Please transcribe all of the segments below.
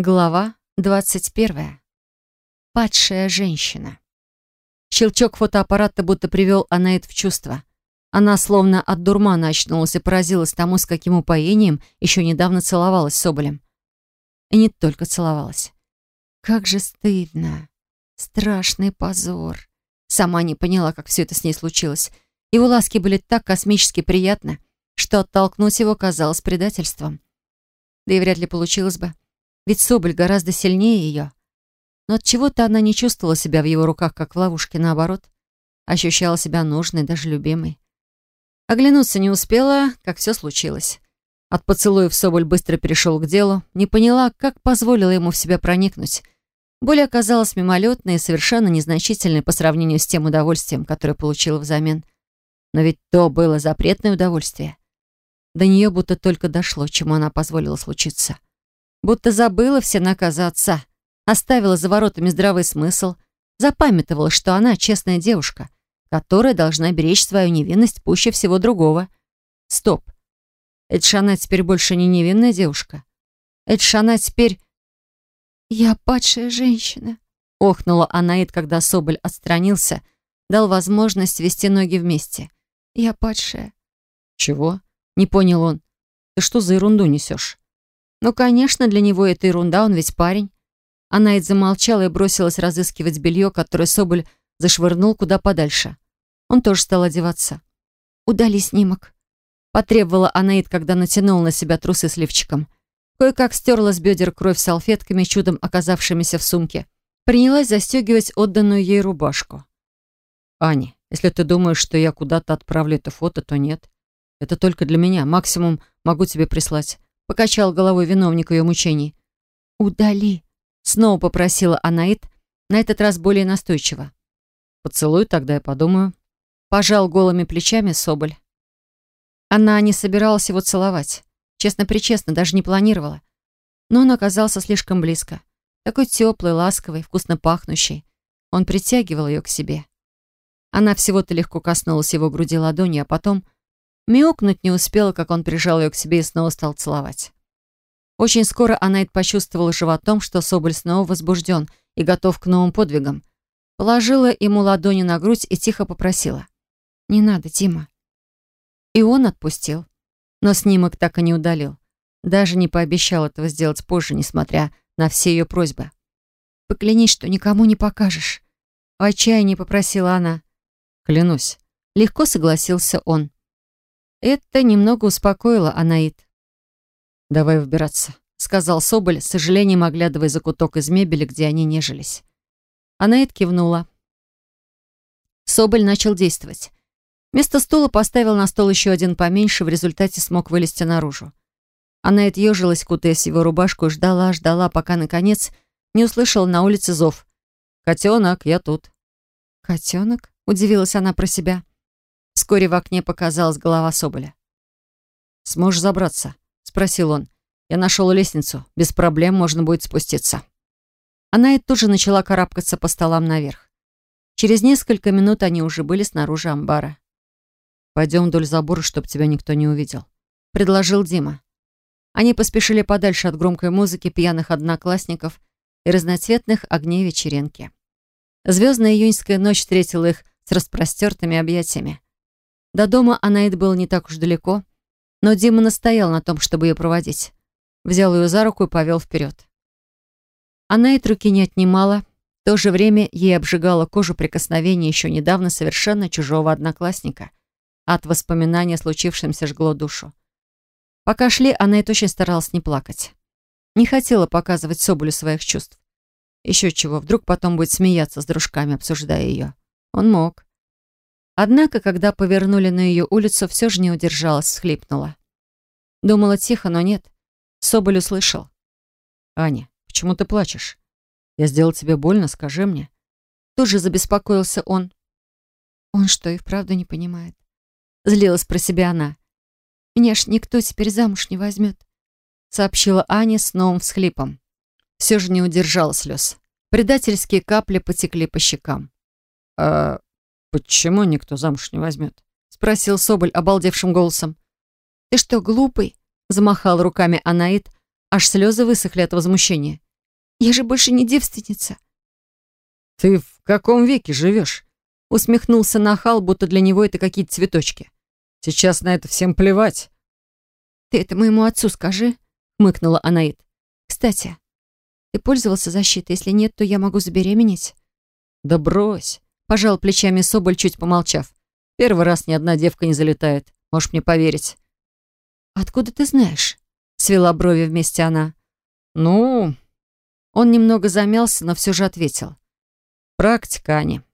Глава 21. Падшая женщина. Щелчок фотоаппарата будто привел Анаит в чувство. Она словно от дурмана очнулась и поразилась тому, с каким упоением еще недавно целовалась с Соболем. И не только целовалась. Как же стыдно. Страшный позор. Сама не поняла, как все это с ней случилось. Его ласки были так космически приятны, что оттолкнуть его казалось предательством. Да и вряд ли получилось бы. Ведь Соболь гораздо сильнее ее. Но от чего то она не чувствовала себя в его руках, как в ловушке, наоборот. Ощущала себя нужной, даже любимой. Оглянуться не успела, как все случилось. От поцелуев Соболь быстро перешел к делу, не поняла, как позволила ему в себя проникнуть. Боль оказалась мимолетной и совершенно незначительной по сравнению с тем удовольствием, которое получила взамен. Но ведь то было запретное удовольствие. До нее будто только дошло, чему она позволила случиться. Будто забыла все наказы отца, оставила за воротами здравый смысл, запамятовала, что она честная девушка, которая должна беречь свою невинность пуще всего другого. Стоп. Она теперь больше не невинная девушка. Она теперь... «Я падшая женщина», — охнула Анаид, когда Соболь отстранился, дал возможность вести ноги вместе. «Я падшая». «Чего?» — не понял он. «Ты что за ерунду несешь?» Ну, конечно, для него это ерунда, он ведь парень. Анаид замолчала и бросилась разыскивать белье, которое Соболь зашвырнул куда подальше. Он тоже стал одеваться. «Удали снимок», — потребовала Анаид, когда натянула на себя трусы с лифчиком. Кое-как стерла с бедер кровь салфетками, чудом оказавшимися в сумке. Принялась застегивать отданную ей рубашку. «Аня, если ты думаешь, что я куда-то отправлю это фото, то нет. Это только для меня. Максимум могу тебе прислать. Покачал головой виновник ее мучений. «Удали!» Снова попросила Анаит, на этот раз более настойчиво. «Поцелуй, тогда я подумаю». Пожал голыми плечами Соболь. Она не собиралась его целовать. Честно-причестно, даже не планировала. Но он оказался слишком близко. Такой теплый, ласковый, вкусно пахнущий. Он притягивал ее к себе. Она всего-то легко коснулась его груди ладонью, а потом Мяукнуть не успела, как он прижал ее к себе и снова стал целовать. Очень скоро Анаит почувствовала животом, что Соболь снова возбужден и готов к новым подвигам. Положила ему ладони на грудь и тихо попросила. «Не надо, Тима». И он отпустил. Но снимок так и не удалил. Даже не пообещал этого сделать позже, несмотря на все ее просьбы. «Поклянись, что никому не покажешь». В отчаянии попросила она. «Клянусь». Легко согласился он. Это немного успокоило Анаит. «Давай выбираться», — сказал Соболь, с сожалением оглядывая закуток из мебели, где они нежились. Анаит кивнула. Соболь начал действовать. Вместо стула поставил на стол еще один поменьше, в результате смог вылезти наружу. Анаит ежилась, кутаясь его рубашку, и ждала, ждала, пока, наконец, не услышала на улице зов. «Котенок, я тут». «Котенок?» — удивилась она про себя. Вскоре в окне показалась голова Соболя. «Сможешь забраться?» — спросил он. «Я нашел лестницу. Без проблем можно будет спуститься». Она и тут же начала карабкаться по столам наверх. Через несколько минут они уже были снаружи амбара. «Пойдем вдоль забора, чтобы тебя никто не увидел», — предложил Дима. Они поспешили подальше от громкой музыки пьяных одноклассников и разноцветных огней вечеринки. Звездная июньская ночь встретила их с распростертыми объятиями. До дома Анаид был не так уж далеко, но Дима настоял на том, чтобы ее проводить. Взял ее за руку и повел вперед. Анаид руки не отнимала, в то же время ей обжигала кожу прикосновения еще недавно совершенно чужого одноклассника. От воспоминания о случившемся жгло душу. Пока шли, Анаид очень старалась не плакать. Не хотела показывать Соболю своих чувств. Еще чего, вдруг потом будет смеяться с дружками, обсуждая ее. Он мог. Однако, когда повернули на ее улицу, все же не удержалась, всхлипнула. Думала тихо, но нет. Соболь услышал. «Аня, почему ты плачешь? Я сделал тебе больно, скажи мне». Тут же забеспокоился он. Он что, и вправду не понимает? Злилась про себя она. «Меня ж никто теперь замуж не возьмет», сообщила Аня с новым всхлипом. Все же не удержала слез. Предательские капли потекли по щекам. «А «Почему никто замуж не возьмет?» — спросил Соболь обалдевшим голосом. «Ты что, глупый?» — замахал руками Анаит, аж слезы высохли от возмущения. Я же больше не девственница. Ты в каком веке живешь? Усмехнулся нахал, будто для него это какие-то цветочки. Сейчас на это всем плевать. Ты это моему отцу скажи, хмыкнула Анаит. Кстати, ты пользовался защитой? Если нет, то я могу забеременеть. Да брось. Пожал плечами Соболь, чуть помолчав. Первый раз ни одна девка не залетает. Можешь мне поверить. Откуда ты знаешь? Свела брови вместе она. Ну... Он немного замялся, но все же ответил. Практика, Аня.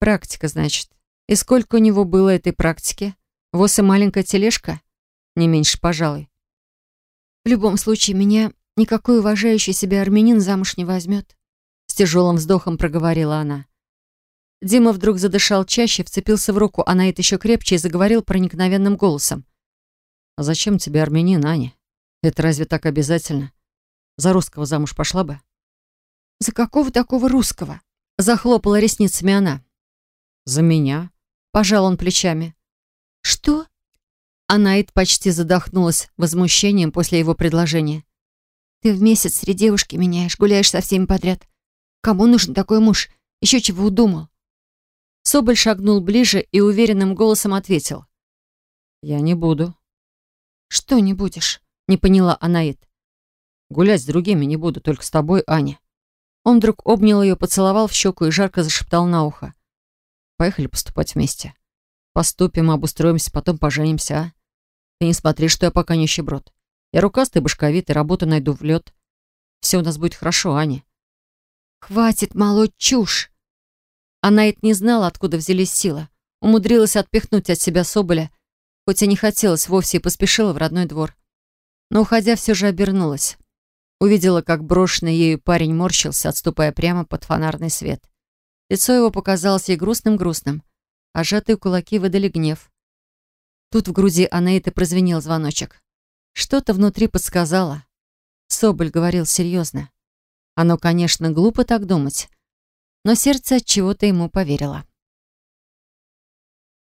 Практика, значит. И сколько у него было этой практики? Вот и маленькая тележка? Не меньше, пожалуй. В любом случае, меня никакой уважающий себя армянин замуж не возьмет. С тяжелым вздохом проговорила она. Дима вдруг задышал чаще, вцепился в руку, а Наид еще крепче и заговорил проникновенным голосом. «А зачем тебе армянин, Аня? Это разве так обязательно? За русского замуж пошла бы?» «За какого такого русского?» Захлопала ресницами она. «За меня?» Пожал он плечами. «Что?» Анаид почти задохнулась возмущением после его предложения. «Ты в месяц три девушки меняешь, гуляешь со всеми подряд. Кому нужен такой муж? Еще чего удумал?» Соболь шагнул ближе и уверенным голосом ответил. «Я не буду». «Что не будешь?» — не поняла Анаит. «Гулять с другими не буду, только с тобой, Аня». Он вдруг обнял ее, поцеловал в щеку и жарко зашептал на ухо. «Поехали поступать вместе. Поступим, обустроимся, потом поженимся, а? Ты не смотри, что я пока нищеброд. Я рукастый, башковитый, работу найду в лед. Все у нас будет хорошо, Аня». «Хватит молоть чушь!» Она это не знала, откуда взялись силы. Умудрилась отпихнуть от себя Соболя, хоть и не хотелось вовсе и поспешила в родной двор. Но, уходя, все же обернулась. Увидела, как брошенный ею парень морщился, отступая прямо под фонарный свет. Лицо его показалось ей грустным-грустным, а сжатые кулаки выдали гнев. Тут в груди Анаиты прозвенел звоночек. Что-то внутри подсказало. Соболь говорил серьезно. Оно, конечно, глупо так думать, но сердце от чего-то ему поверило.